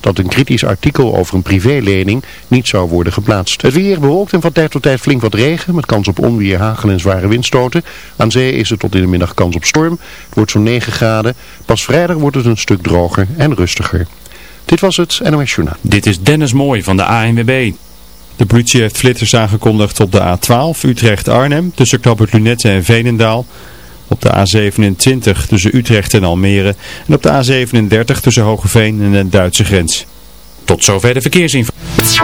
dat een kritisch artikel over een privélening niet zou worden geplaatst. Het weer bewolkt en van tijd tot tijd flink wat regen met kans op onweer, hagel en zware windstoten. Aan zee is er tot in de middag kans op storm. Het wordt zo'n 9 graden. Pas vrijdag wordt het een stuk droger en rustiger. Dit was het NOS Journaal. Dit is Dennis Mooij van de ANWB. De politie heeft flitters aangekondigd op de A12 Utrecht-Arnhem tussen Knappert Lunette en Veenendaal. Op de A27 tussen Utrecht en Almere. En op de A37 tussen Hogeveen en de Duitse grens. Tot zover de verkeersinformatie.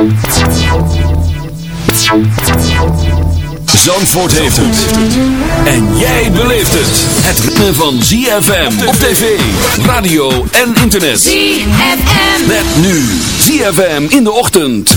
Zandvoort heeft het. En jij beleeft het. Het ritme van ZFM op tv, radio en internet. ZFM. Met nu ZFM in de ochtend.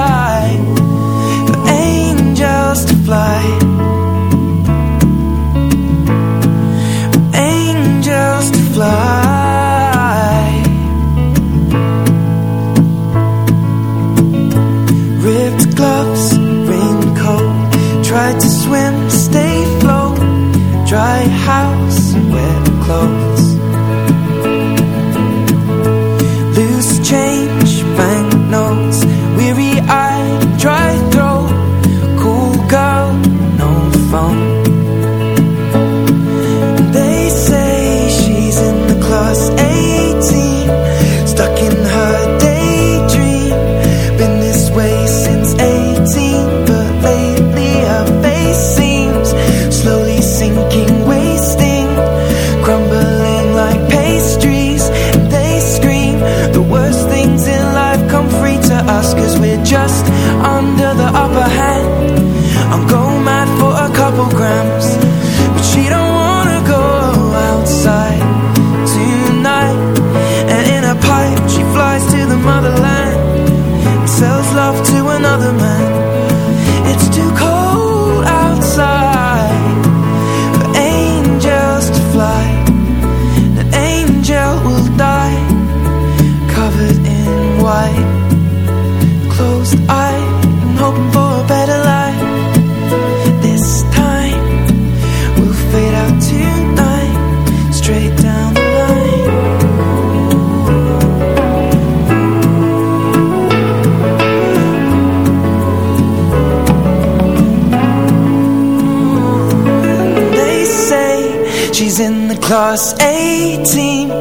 Plus 18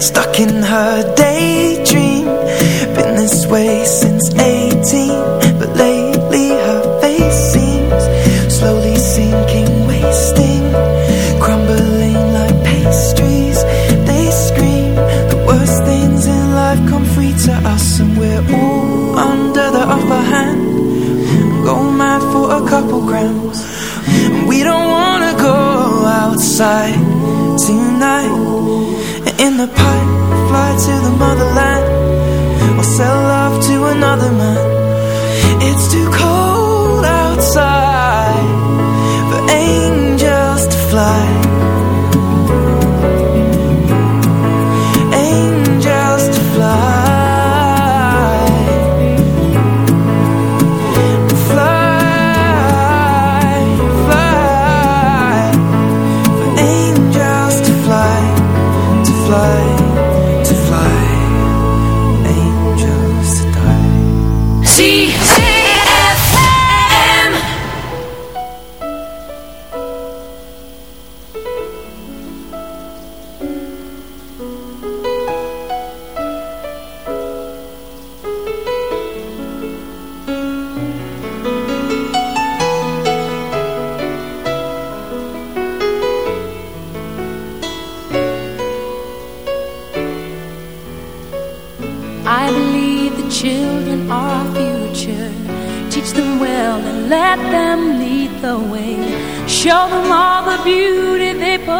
Stuck in her daydream It's too cold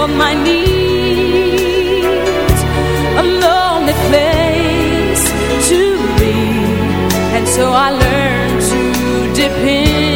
on my knees A lonely place to be. And so I learned to depend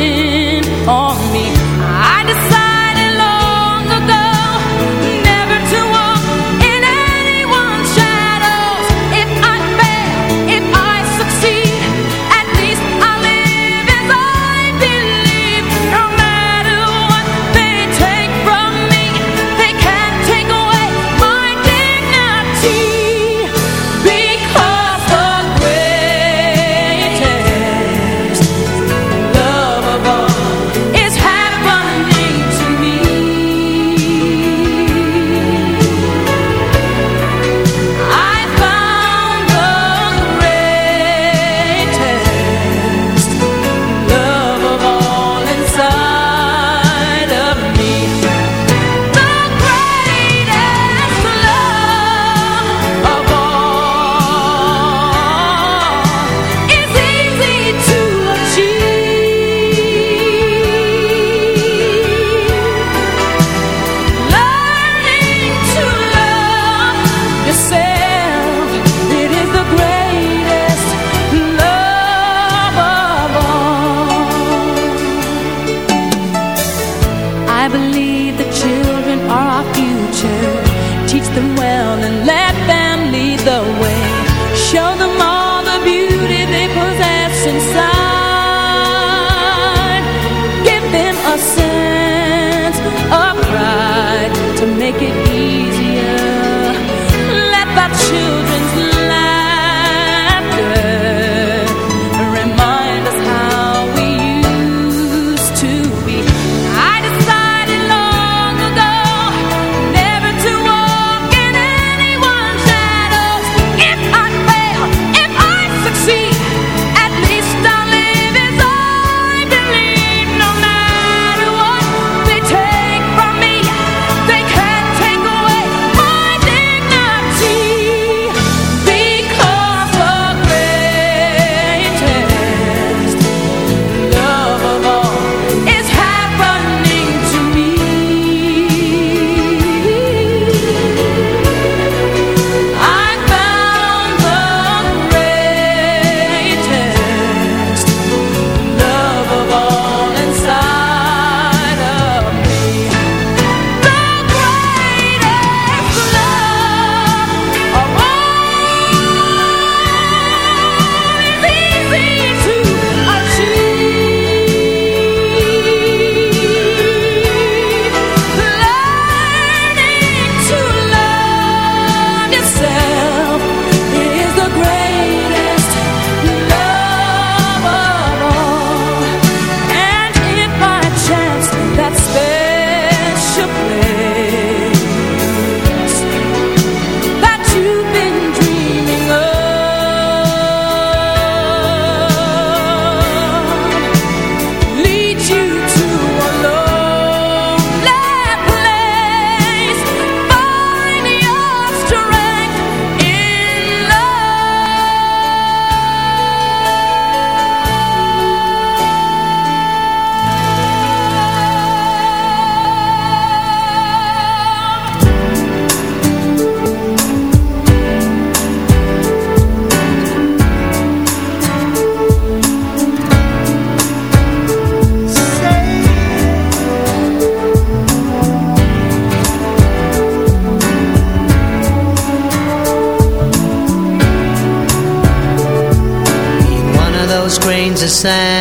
sad.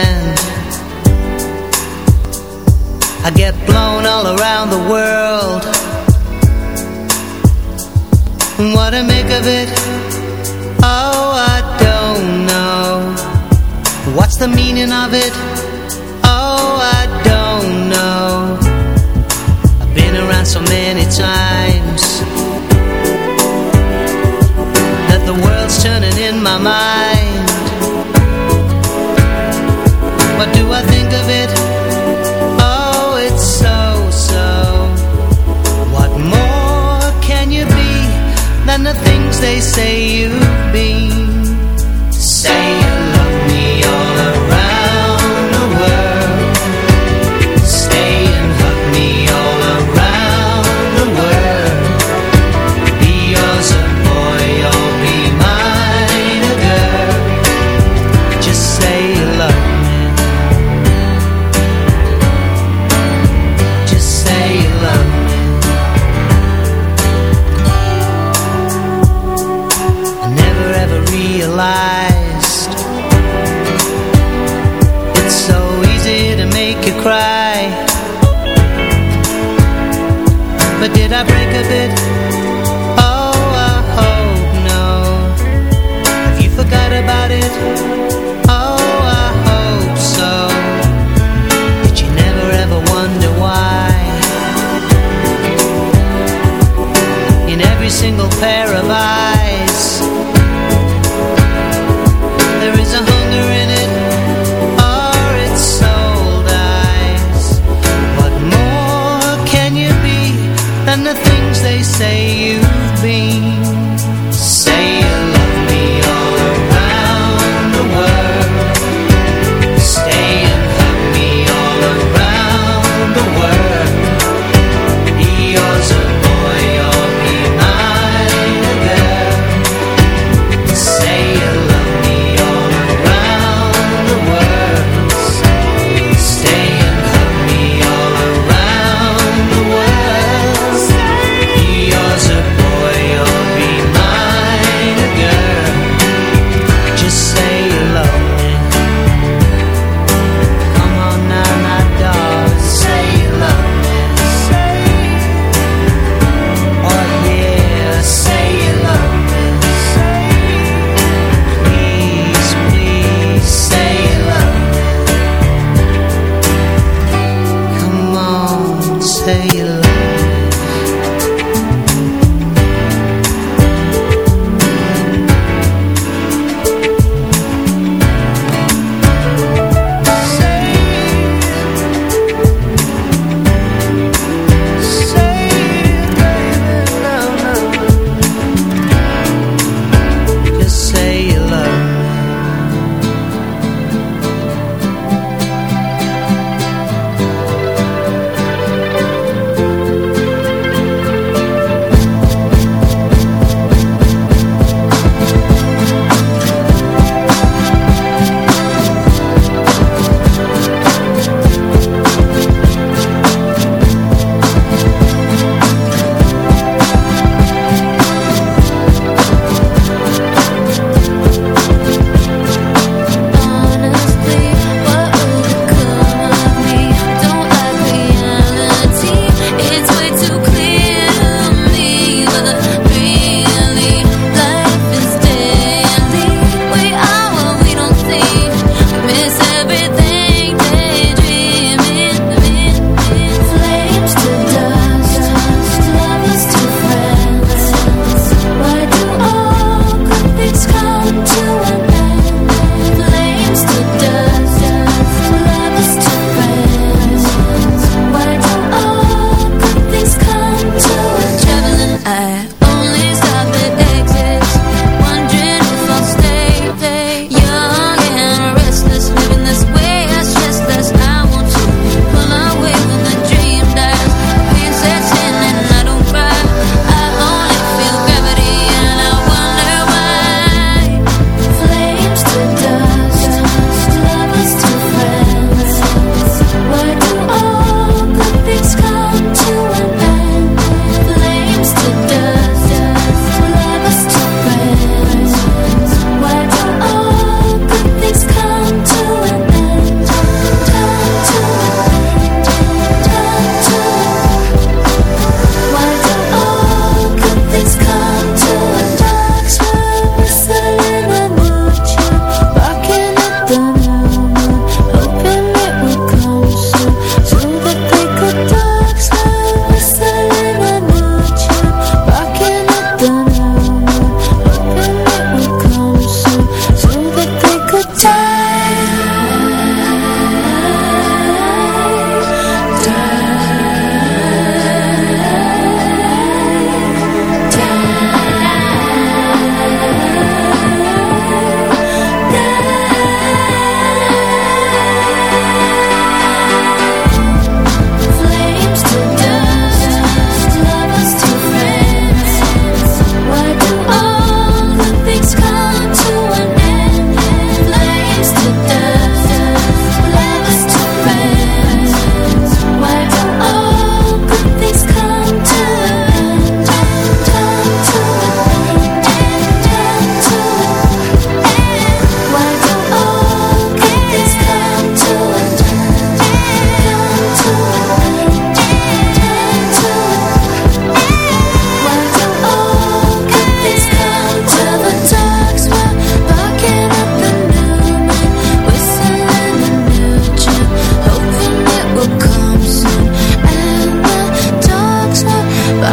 Love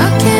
again.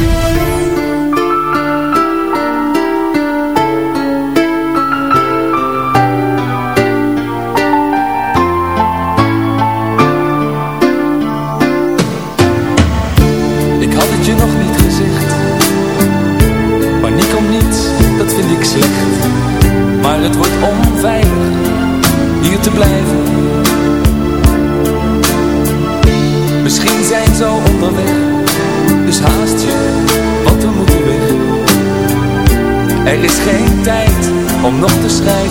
er is geen tijd om nog te schrijven.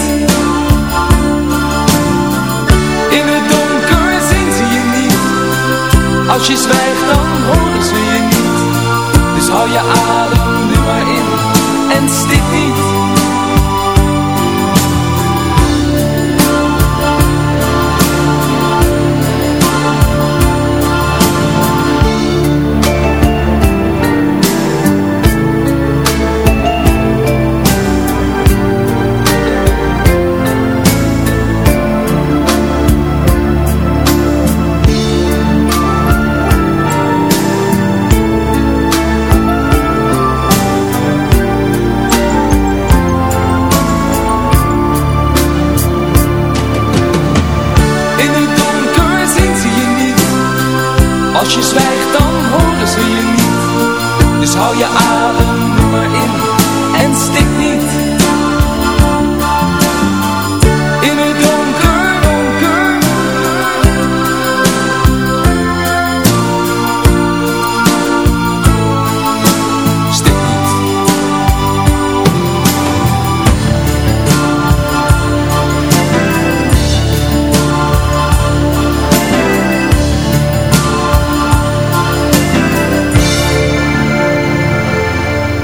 Als je zwijgt dan horen ze je niet. Dus hou je adem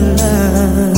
love.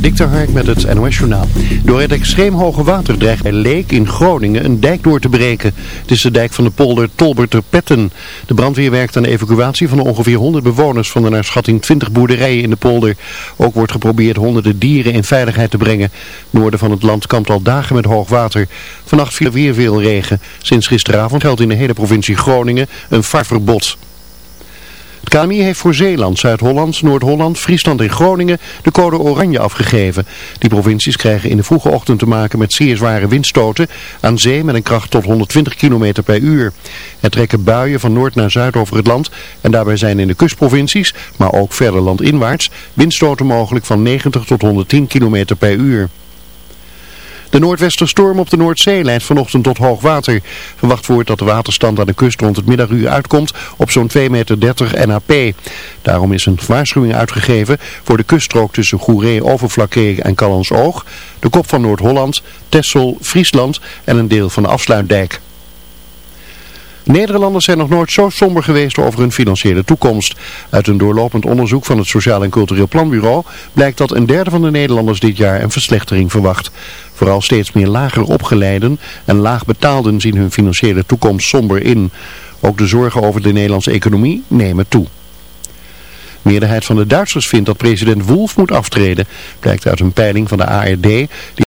Dikter Hark met het NOS Journaal. Door het extreem hoge water dreigt bij Leek in Groningen een dijk door te breken. Het is de dijk van de polder Tolberterpetten. De brandweer werkt aan de evacuatie van de ongeveer 100 bewoners van de naar schatting 20 boerderijen in de polder. Ook wordt geprobeerd honderden dieren in veiligheid te brengen. Noorden van het land kampt al dagen met hoog water. Vannacht viel weer veel regen. Sinds gisteravond geldt in de hele provincie Groningen een vaarverbod. Het KMI heeft voor Zeeland, Zuid-Holland, Noord-Holland, Friesland en Groningen de code oranje afgegeven. Die provincies krijgen in de vroege ochtend te maken met zeer zware windstoten aan zee met een kracht tot 120 km per uur. Er trekken buien van noord naar zuid over het land en daarbij zijn in de kustprovincies, maar ook verder landinwaarts, windstoten mogelijk van 90 tot 110 km per uur. De noordwesterstorm op de Noordzee leidt vanochtend tot hoog water. Verwacht wordt dat de waterstand aan de kust rond het middaguur uitkomt op zo'n 2,30 meter NAP. Daarom is een waarschuwing uitgegeven voor de kuststrook tussen Goeree, Overflakkee en Callandsoog, de kop van Noord-Holland, Texel, Friesland en een deel van de afsluitdijk. Nederlanders zijn nog nooit zo somber geweest over hun financiële toekomst. Uit een doorlopend onderzoek van het Sociaal en Cultureel Planbureau blijkt dat een derde van de Nederlanders dit jaar een verslechtering verwacht. Vooral steeds meer lager opgeleiden en laag betaalden zien hun financiële toekomst somber in. Ook de zorgen over de Nederlandse economie nemen toe. De meerderheid van de Duitsers vindt dat president Wolf moet aftreden, blijkt uit een peiling van de ARD.